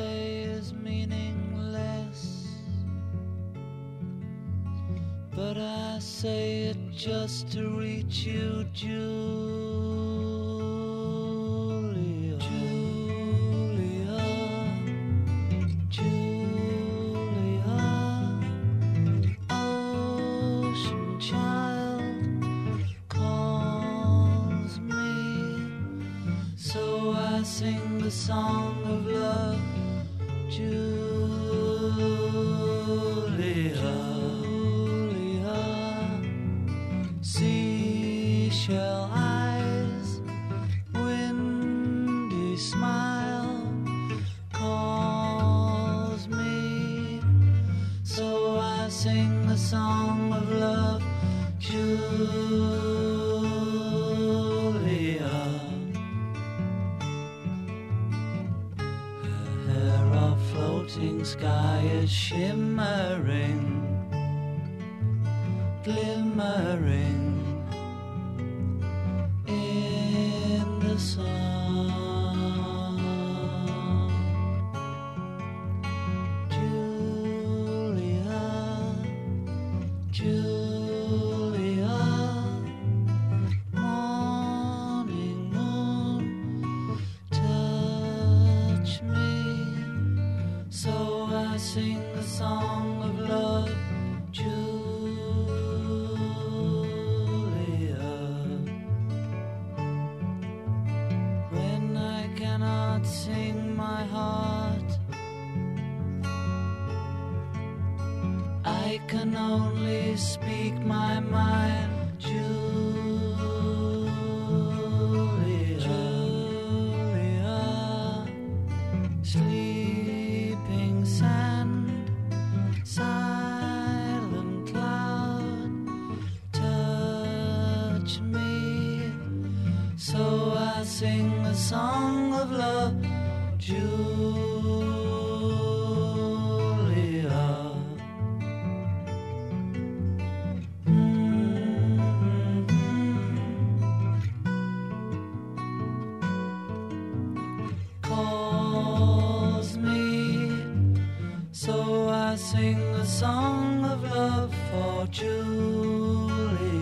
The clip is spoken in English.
say is meaningless. But I say it just to reach you, Julia. Julia. Julia. Ocean child calls me. So I sing the song of love, sing the song of love, Julia. Floating sky is shimmering, glimmering in the sun. Julia, Julia, I sing the song of love, Julia. When I cannot sing my heart, I can only speak my mind, Julia. Julia. Sleeping I sing a song of love, Julia. Mm-hmm. Calls me, so I sing a song of love for Julia.